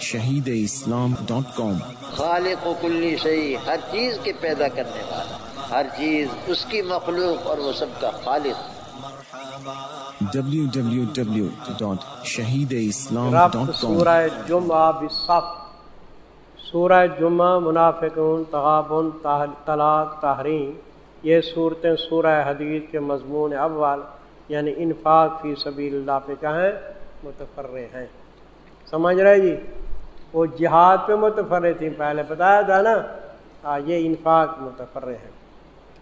شہید اسلام ڈاٹ کام۔ خالق و کلی شہی ہر چیز کے پیدا کرنے والا ہر چیز اس کی مخلوق اور وہ سب کا خالق۔ www.shahideislam.com سورہ جمعہ بصف سورہ جمعہ منافقون تغابن طلاق تحریم۔ یہ صورتیں سورہ حدیث کے مضمون اول یعنی انفاق فی سبیل اللہ پہ کہیں متفرے ہیں۔ سمجھ رہے جی؟ وہ جہاد پہ متفرے تھیں، پہلے بتایا تھا نا ہاں یہ انفاق متفرے ہیں۔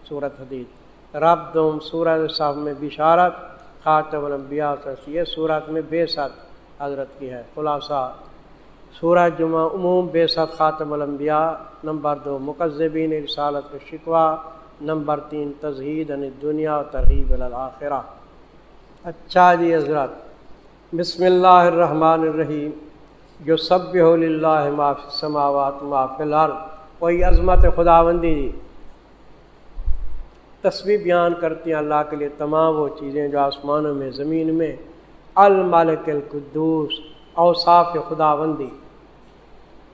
صورت حدیث رب دم سورت صاحب میں بشارت، خاتم الانبیاء یہ صورت میں بے ست حضرت کی ہے۔ خلاصہ سورہ جمعہ عموم بے ست خاتم الانبیاء، نمبر دو مقذبین رسالت کا شکوہ، نمبر تین، تزہید ان دنیا و ترغیب الآخرہ اچھا جی حضرت، بسم اللہ الرحمن الرحیم۔ جو سب اللہ معاف سماوات معاف الارض کوئی عظمت خدا بندی جی۔ تصویر بیان کرتی ہیں اللہ کے لیے تمام وہ چیزیں جو آسمانوں میں، زمین میں۔ المالک القدوس، اوصاف خدا بندی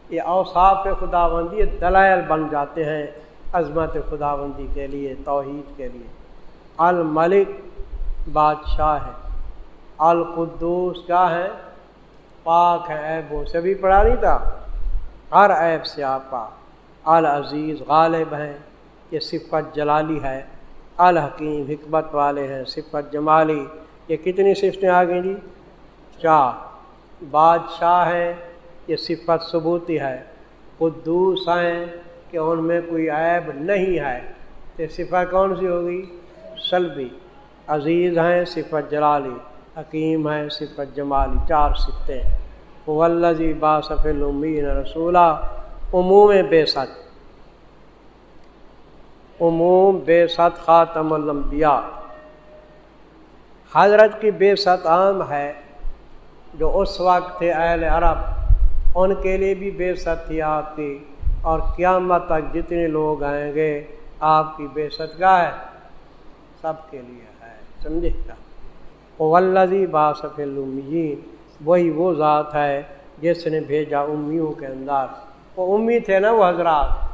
یہ اوصاف خدا بندی یہ دلائل بن جاتے ہیں عظمت خدا بندی کے لیے، توحید کے لیے۔ الملک بادشاہ ہے۔ القدوس کیا ہے؟ پاک ہے عیبوں سے بھی پڑھا نہیں تھا۔ ہر عیب سے آپ کا العزیز غالب ہیں یہ صفت جلالی ہے۔ الحکیم حکمت والے ہیں، صفت جمالی۔ یہ کتنی صفتیں آ گئیں جی؟ چار۔ بادشاہ ہیں یہ صفت ثبوتی ہے۔ قدوس ہیں کہ ان میں کوئی عیب نہیں ہے۔ یہ صفت کون سی ہوگی؟ سلبی۔ عزیز ہیں، صفت جلالی۔ حکیم ہیں صفت جمالی چار صفتیں۔ ولزی باصف المین رسولہ عموم بے ست عموم بے ست خاتم الانبیاء۔ حضرت کی بے ست عام ہے جو اس وقت تھے اہل عرب۔ ان کے لیے بھی بے ست تھی آپ کی۔ اور قیامت تک جتنے لوگ آئیں گے، آپ کی بے ست کا ہے۔ سب کے لیے ہے۔ سمجھے کیا؟ ولزی باصف الامین وہی وہ ذات ہے جس نے بھیجا امیوں کے اندر۔ وہ امی تھے نا وہ حضرات؟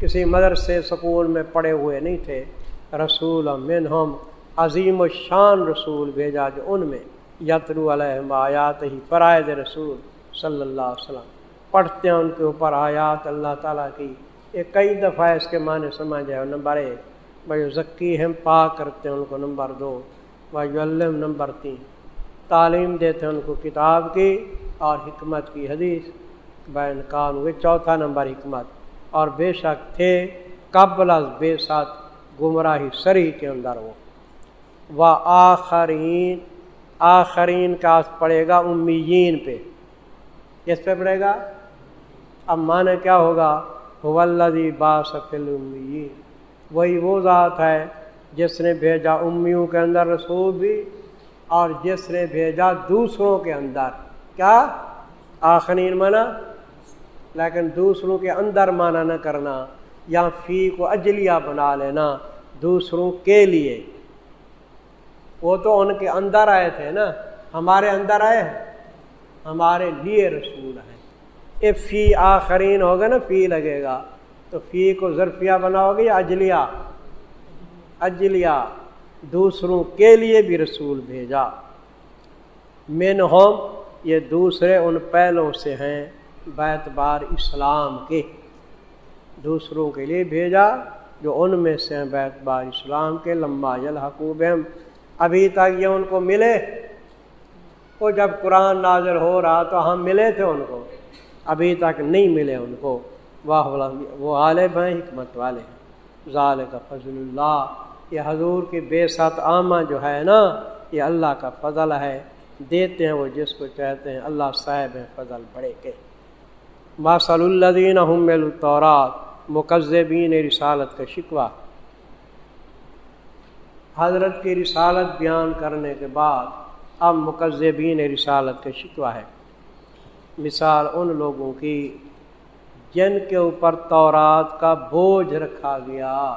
کسی مدرسے سکول میں پڑے ہوئے نہیں تھے۔ رسول من ہم عظیم و شان رسول بھیجا جو ان میں۔ یترو علیہ آیات ہی فرائد رسول صلی اللہ علیہ وسلم۔ پڑھتے ہیں ان کے اوپر آیات اللہ تعالیٰ کی۔ یہ کئی دفعہ اس کے معنی سمجھ جائے نمبر ایک بھائی ذکی ہم پا کرتے ہیں ان کو۔ نمبر دو بھائی نمبر تین۔ تعلیم دیتے ان کو کتاب کی اور حکمت کی حدیث۔ بین کان ہوئے چوتھا نمبر حکمت۔ اور بے شک تھے قبل از بے ساتھ گمراہی سری کے اندر وہ۔ و آخرین آخرین کا پڑے گا امیین پہ۔ کس پہ پڑے گا؟ اب معنی کیا ہوگا؟ ولدی باسفل امیین وہی وہ ذات ہے جس نے بھیجا امیوں کے اندر رسول بھی اور جس نے بھیجا دوسروں کے اندر۔ کیا؟ آخرین مانا لیکن دوسروں کے اندر مانا نہ کرنا یا فی کو اجلیہ بنا لینا دوسروں کے لیے۔ وہ تو ان کے اندر آئے تھے نا۔ ہمارے اندر آئے ہیں۔ ہمارے لیے رسول ہیں۔ اے فی آخرین ہوگا نا، فی لگے گا۔ تو فی کو ظرفیہ بناؤ گے یا اجلیا اجلیا دوسروں کے لیے بھی رسول بھیجا۔ مین ہوم یہ دوسرے ان پہلوں سے ہیں بیت بار اسلام کے۔ دوسروں کے لیے بھیجا، جو ان میں سے ہیں بیت بار اسلام کے۔ لمبا الحقوب ابھی تک یہ ان کو ملے۔ وہ جب قرآن نازر ہو رہا تو ہم ملے تھے ان کو، ابھی تک نہیں ملے ان کو۔ واہ وہ غالب ہیں، حکمت والے ہیں۔ ظال کا فضل اللہ۔ یہ حضور کی بے ست عامہ جو ہے نا، یہ اللہ کا فضل ہے۔ دیتے ہیں وہ جس کو چاہتے ہیں، اللہ صاحب ہیں، فضل بڑے کے۔ ماسل الدین الطورات مقزبین رسالت کا شکوہ۔ حضرت کی رسالت بیان کرنے کے بعد اب مقزبین رسالت کا شکوہ ہے۔ مثال ان لوگوں کی جن کے اوپر تورات کا بوجھ رکھا گیا۔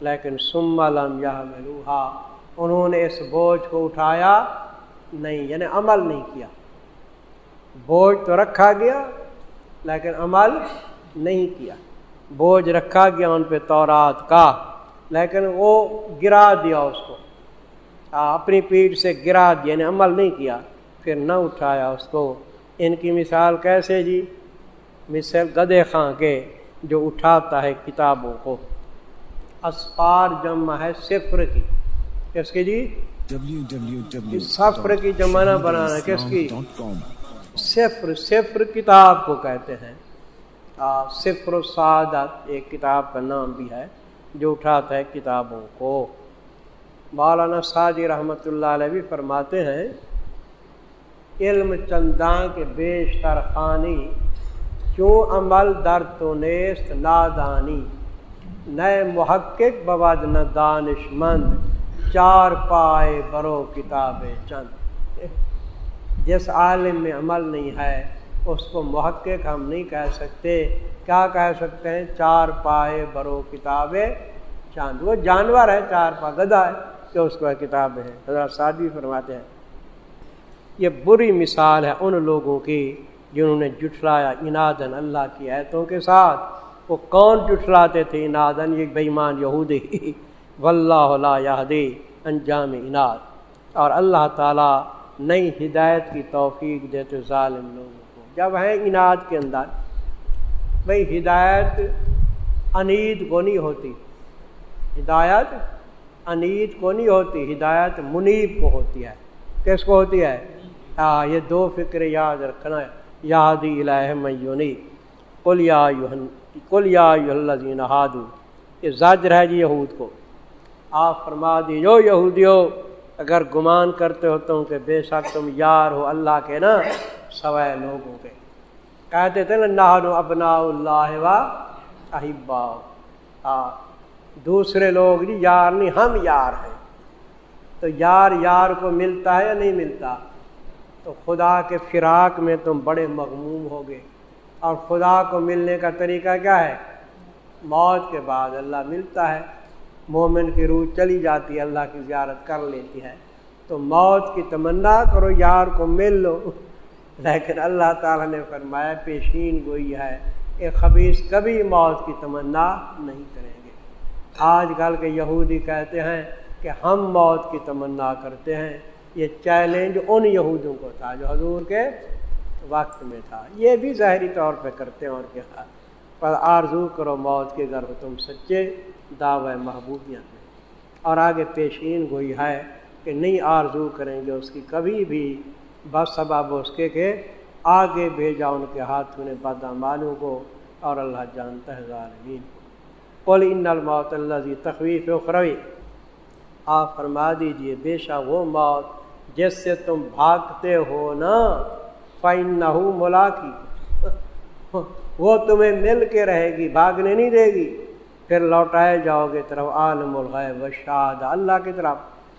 لیکن سم علم یا روحا انہوں نے اس بوجھ کو اٹھایا نہیں یعنی عمل نہیں کیا۔ بوجھ تو رکھا گیا، لیکن عمل نہیں کیا۔ بوجھ رکھا گیا ان پہ تورات کا، لیکن وہ گرا دیا اس کو۔ اپنی پیٹھ سے گرا دیا یعنی عمل نہیں کیا، پھر نہ اٹھایا اس کو۔ ان کی مثال کیسے جی؟ مثل گدے خاں کے، جو اٹھاتا ہے کتابوں کو۔ اسپار جمع ہے صفر کی۔ کس کی جی؟ سفر کی جمع نہ بنانا کس کی؟ صفر صفر کتاب کو کہتے ہیں۔ صفر و سعادت ایک کتاب کا نام بھی ہے جو اٹھاتا ہے کتابوں کو۔ مولانا سعدی رحمۃ اللہ علیہ بھی فرماتے ہیں علم چنداں کے بیشتر خانی کیوں عمل در تو نیست نادانی نئے محقق بواد نہ دانش مند چار پائے برو کتاب چند۔ جس عالم میں عمل نہیں ہے، اس کو محقق ہم نہیں کہہ سکتے۔ کیا کہہ سکتے ہیں؟ چار پائے برو کتاب چاند وہ جانور ہے، چار پا گدا ہے کہ اس کو کتاب ہے۔ حضرت شادی فرماتے ہیں، یہ بری مثال ہے ان لوگوں کی جنہوں نے جٹلایا انادن اللہ کی ایتوں کے ساتھ۔ وہ کون جٹلاتے تھے؟ انادن یہ بےمان یہودی۔ واللہ لا یہدی انجام اناد۔ اور اللہ تعالیٰ نئی ہدایت کی توفیق دیتے ظالم لوگوں کو۔ جب ہیں اناد کے اندر بھائی ہدایت انید کو نہیں ہوتی۔ ہدایت انید کو نہیں ہوتی، ہدایت منیب کو ہوتی ہے۔ کس کو ہوتی ہے؟ ہاں یہ دو فکر یاد رکھنا ہے۔ یادی الہ میونی کل یا کل یا الذین ہادو یہ زاجر ہے جی یہود کو۔ آپ فرما دیجو یہودیو، اگر گمان کرتے ہو تم کہ بے شک تم یار ہو اللہ کے نا، سوائے لوگوں کے۔ کہتے تھے نا نہانو ابنا اللہ وا احبا دوسرے لوگ جی یار نہیں، ہم یار ہیں۔ تو یار یار کو ملتا ہے یا نہیں ملتا؟ تو خدا کے فراق میں تم بڑے مغموم ہو گئے اور خدا کو ملنے کا طریقہ کیا ہے؟ موت کے بعد اللہ ملتا ہے۔ مومن کی روح چلی جاتی ہے، اللہ کی زیارت کر لیتی ہے۔ تو موت کی تمنا کرو، یار کو مل لو۔ لیکن اللہ تعالیٰ نے فرمایا، پیشین گوئی ہے، ایک خبیص کبھی موت کی تمنا نہیں کریں گے۔ آج کل کے یہودی کہتے ہیں کہ ہم موت کی تمنا کرتے ہیں۔ یہ چیلنج ان یہودوں کو تھا جو حضور کے وقت میں تھا۔ یہ بھی ظاہری طور پہ کرتے ہیں اور کیا پر آرزو کرو موت کے گھر تم سچے دعوی محبوبیت میں۔ اور آگے پیشین گوئی ہے کہ نہیں آرزو کریں گے اس کی کبھی بھی، بس سباب اس کے کہ آگے بھیجا ان کے ہاتھوں نے بدامالوں کو اور اللہ جانتا ہے ظالمین قل ان الموت اللہ جی تخویف اخروی۔ آپ فرما دیجیے بے شک وہ موت جس سے تم بھاگتے ہو نا۔ فائن نہ ملا کی وہ تمہیں مل کے رہے گی، بھاگنے نہیں دے گی۔ پھر لوٹائے جاؤ گے طرف عالم الغیب شاد اللہ کی طرف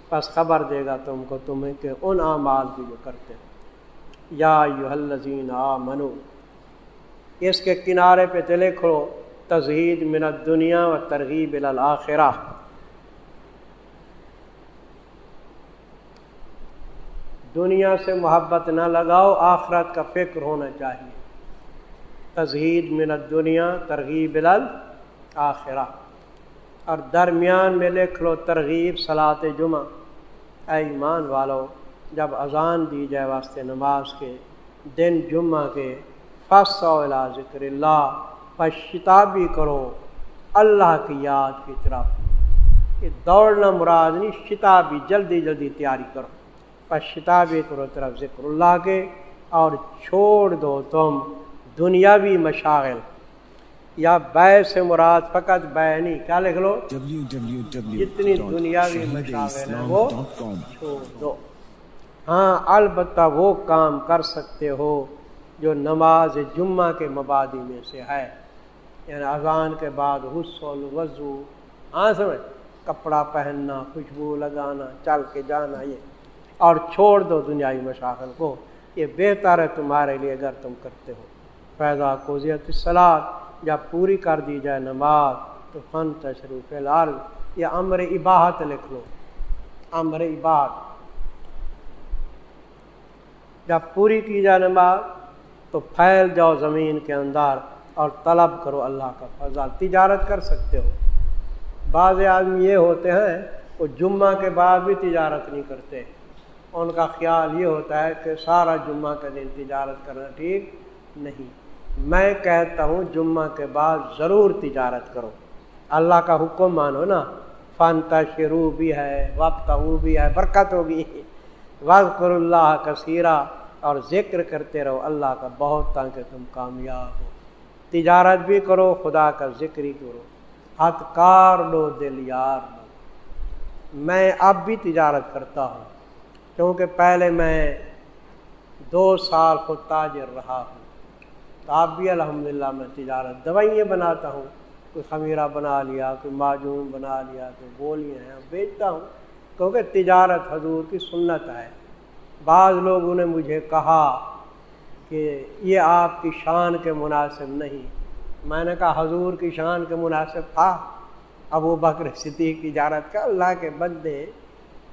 بس خبر دے گا تم کو تمہیں کہ ان اعمال کی جو کرتے یا یو الزین آ منو اس کے کنارے پہ چلے کھڑو۔ تزہید منت دنیا و ترغیب الآخرہ دنیا سے محبت نہ لگاؤ، آخرت کا فکر ہونا چاہیے۔ تزہید منت دنیا ترغیب آخرہ اور درمیان میں لکھ لو ترغیب صلاط جمعہ۔ اے ایمان والو، جب اذان دی جائے واسطے نماز کے دن جمعہ کے فص ذکر اللہ شتابی کرو اللہ کی یاد کی طرف۔ یہ دوڑنا مراد نہیں، شتابی، جلدی جلدی تیاری کرو۔ شتابی کرو طرف ذکر اللہ کے اور چھوڑ دو تم دنیاوی مشاغل۔ یا بے سے مراد فقط بے نہیں کیا لکھ لو؟ جتنی دنیاوی مشاغل ہیں وہ چھوڑ دو۔ ہاں البتہ وہ کام کر سکتے ہو جو نماز جمعہ کے مبادی میں سے ہے۔ یعنی اذان کے بعد حسل وضو ہاں سمجھ؟ کپڑا پہننا خوشبو لگانا چل کے جانا یہ۔ اور چھوڑ دو دنیائی مشاغل کو، یہ بہتر ہے تمہارے لیے اگر تم کرتے ہو۔ پیدا کو سلاد جب پوری کر دی جائے نماز، تو فن تشریف لال یہ امر اباہت لکھ لو۔ امر اباہت جب پوری کی جائے نماز، تو پھیل جاؤ زمین کے اندر اور طلب کرو اللہ کا فضل۔ تجارت کر سکتے ہو۔ بعض آدمی یہ ہوتے ہیں، وہ جمعہ کے بعد بھی تجارت نہیں کرتے۔ ان کا خیال یہ ہوتا ہے کہ سارا جمعہ کا دن تجارت کرنا ٹھیک نہیں۔ میں کہتا ہوں جمعہ کے بعد ضرور تجارت کرو۔ اللہ کا حکم مانو نا فن تشرو بھی ہے وقت بھی ہے، برکت ہوگی۔ وقت اللہ کثیرہ اور ذکر کرتے رہو۔ اللہ کا بہت تاکہ تم کامیاب ہو۔ تجارت بھی کرو، خدا کا ذکر ہی کرو۔ ہتھ کار لو، دل یار لو۔ میں اب بھی تجارت کرتا ہوں۔ کیونکہ پہلے میں دو سال خود تاجر رہا ہوں۔ تو اب بھی الحمدللہ میں تجارت دوائیاں بناتا ہوں۔ کوئی خمیرہ بنا لیا، کوئی معجون بنا لیا، کوئی گولیاں ہیں، بیچتا ہوں۔ کیونکہ تجارت حضور کی سنت ہے۔ بعض لوگوں نے مجھے کہا کہ یہ آپ کی شان کے مناسب نہیں۔ میں نے کہا حضور کی شان کے مناسب تھا۔ ابو بکر صدیق تجارت کا اللہ کے بندے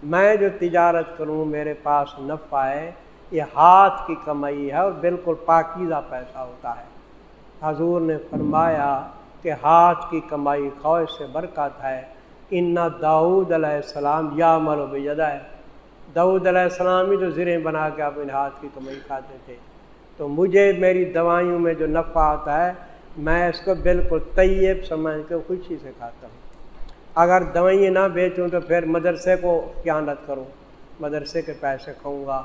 میں جو تجارت کروں، میرے پاس نفع ہے، یہ ہاتھ کی کمائی ہے اور بالکل پاکیزہ پیسہ ہوتا ہے۔ حضور نے فرمایا کہ ہاتھ کی کمائی خواہش سے برکت ہے۔ ان داود علیہ السلام یا ملو بجدا ہے۔ داود علیہ السلام ہی جو زریں بنا کے اپنے ہاتھ کی کمائی کھاتے تھے۔ تو مجھے میری دوائیوں میں جو نفع آتا ہے، میں اس کو بالکل طیب سمجھ کے خوشی سے کھاتا ہوں۔ اگر دوائیں نہ بیچوں تو پھر مدرسے کو خیانت کروں۔ مدرسے کے پیسے کھاؤں گا۔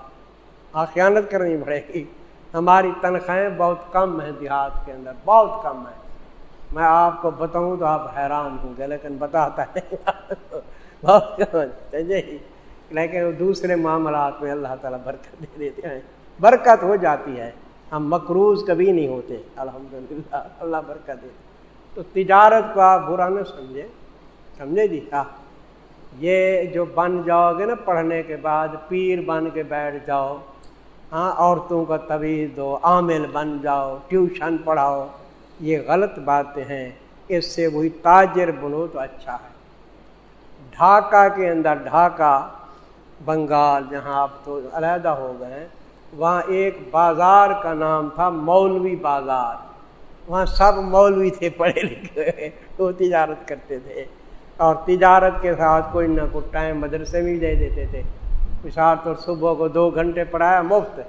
ہاں خیانت کرنی پڑے گی۔ ہماری تنخواہیں بہت کم ہیں دیہات کے اندر، بہت کم ہیں۔ میں آپ کو بتاؤں تو آپ حیران ہوں گے، لیکن بتاتا ہے بہت کم جی لیکن دوسرے معاملات میں اللہ تعالیٰ برکت دے دیتے ہیں۔ برکت ہو جاتی ہے۔ ہم مقروض کبھی نہیں ہوتے۔ الحمد للہ اللہ برکت دے۔ تو تجارت کو آپ برا نہ سمجھے سمجھے جی؟ ہاں۔ یہ جو بن جاؤ گے نا پڑھنے کے بعد، پیر بن کے بیٹھ جاؤ۔ ہاں عورتوں کا طویل دو، عامل بن جاؤ، ٹیوشن پڑھاؤ۔ یہ غلط باتیں ہیں۔ اس سے وہی تاجر بنو تو اچھا ہے۔ ڈھاکہ کے اندر ڈھاکہ، بنگال جہاں آپ تو علیحدہ ہو گئے، وہاں ایک بازار کا نام تھا مولوی بازار۔ وہاں سب مولوی تھے، پڑھے لکھے وہ تجارت کرتے تھے۔ اور تجارت کے ساتھ کوئی نہ کوئی ٹائم مدرسے بھی دے دیتے تھے۔ مثال تو صبح کو دو گھنٹے پڑھایا، مفت۔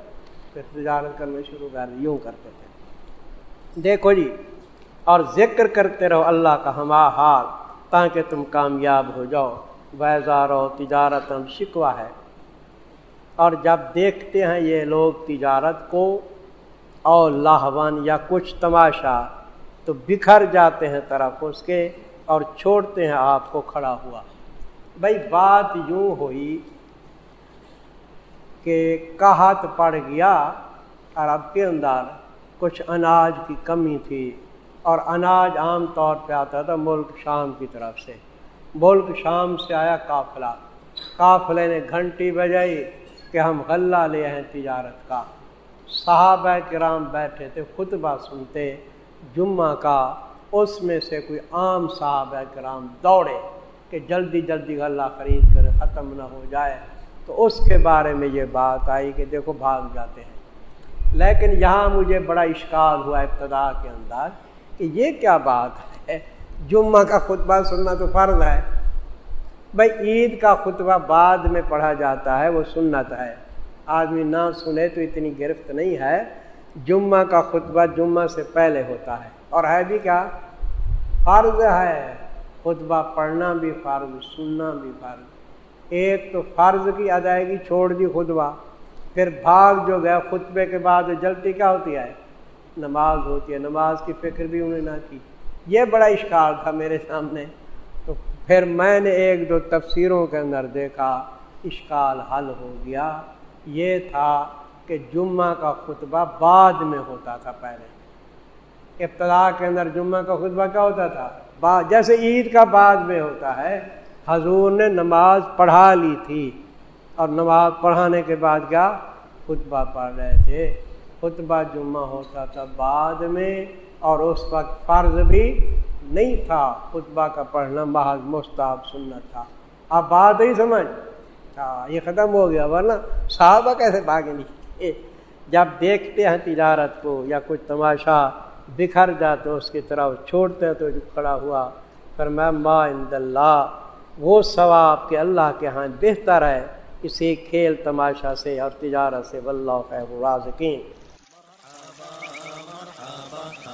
پھر تجارت کرنا شروع کر یوں کرتے تھے۔ دیکھو جی اور ذکر کرتے رہو اللہ کا ہما حال تاکہ تم کامیاب ہو جاؤ۔ بیزار و تجارت ہم شکوا ہے۔ اور جب دیکھتے ہیں یہ لوگ تجارت کو اور لاہون یا کچھ تماشا تو بکھر جاتے ہیں طرف اس کے۔ اور چھوڑتے ہیں آپ کو کھڑا ہوا۔ بھائی بات یوں ہوئی کہ کہت پڑ گیا عرب کے اندر، کچھ اناج کی کمی تھی اور اناج عام طور پہ آتا تھا ملک شام کی طرف سے۔ ملک شام سے آیا قافلہ۔ قافلے نے گھنٹی بجائی کہ ہم غلہ لے ہیں تجارت کا۔ صحابہ کرام بیٹھے تھے، خطبہ سنتے، جمعہ کا اس میں سے کوئی عام صحابہ کرام دوڑے کہ جلدی جلدی غلہ خرید کر ختم نہ ہو جائے۔ تو اس کے بارے میں یہ بات آئی کہ دیکھو بھاگ جاتے ہیں۔ لیکن یہاں مجھے بڑا اشکال ہوا ابتدا کے اندر کہ یہ کیا بات ہے؟ جمعہ کا خطبہ سننا تو فرض ہے۔ بھائی، عید کا خطبہ بعد میں پڑھا جاتا ہے، وہ سنت ہے۔ آدمی نہ سنے تو اتنی گرفت نہیں ہے۔ جمعہ کا خطبہ جمعہ سے پہلے ہوتا ہے۔ اور ہے بھی کیا؟ فرض ہے۔ خطبہ پڑھنا بھی فرض، سننا بھی فرض۔ ایک تو فرض کی ادائیگی چھوڑ دی خطبہ، پھر بھاگ جو گیا خطبے کے بعد جلدی کیا ہوتی ہے؟ نماز ہوتی ہے۔ نماز کی فکر بھی انہیں نہ کی۔ یہ بڑا اشکال تھا میرے سامنے۔ تو پھر میں نے ایک دو تفسیروں کے اندر دیکھا، اشکال حل ہو گیا۔ یہ تھا کہ جمعہ کا خطبہ بعد میں ہوتا تھا پہلے۔ ابتدا کے اندر جمعہ کا خطبہ کیا ہوتا تھا؟ جیسے عید کا بعد میں ہوتا ہے، حضور نے نماز پڑھا لی تھی۔ اور نماز پڑھانے کے بعد کیا؟ خطبہ پڑھ رہے تھے۔ خطبہ جمعہ ہوتا تھا بعد میں، اور اس وقت فرض بھی نہیں تھا۔ خطبہ کا پڑھنا محض مستعب سنت تھا۔ اب بات ہی سمجھ۔ ہاں یہ ختم ہو گیا، ورنہ صحابہ کیسے بھاگے نہیں جب دیکھتے ہیں تجارت کو یا کچھ تماشا بکھر جاتے اس کی طرف چھوڑتے تو جو کھڑا ہوا، پر میں، ما اند اللہ، وہ ثواب کہ اللہ کے ہاں بہتر ہے کسی کھیل تماشا سے اور تجارت سے، واللہ خیر رازقین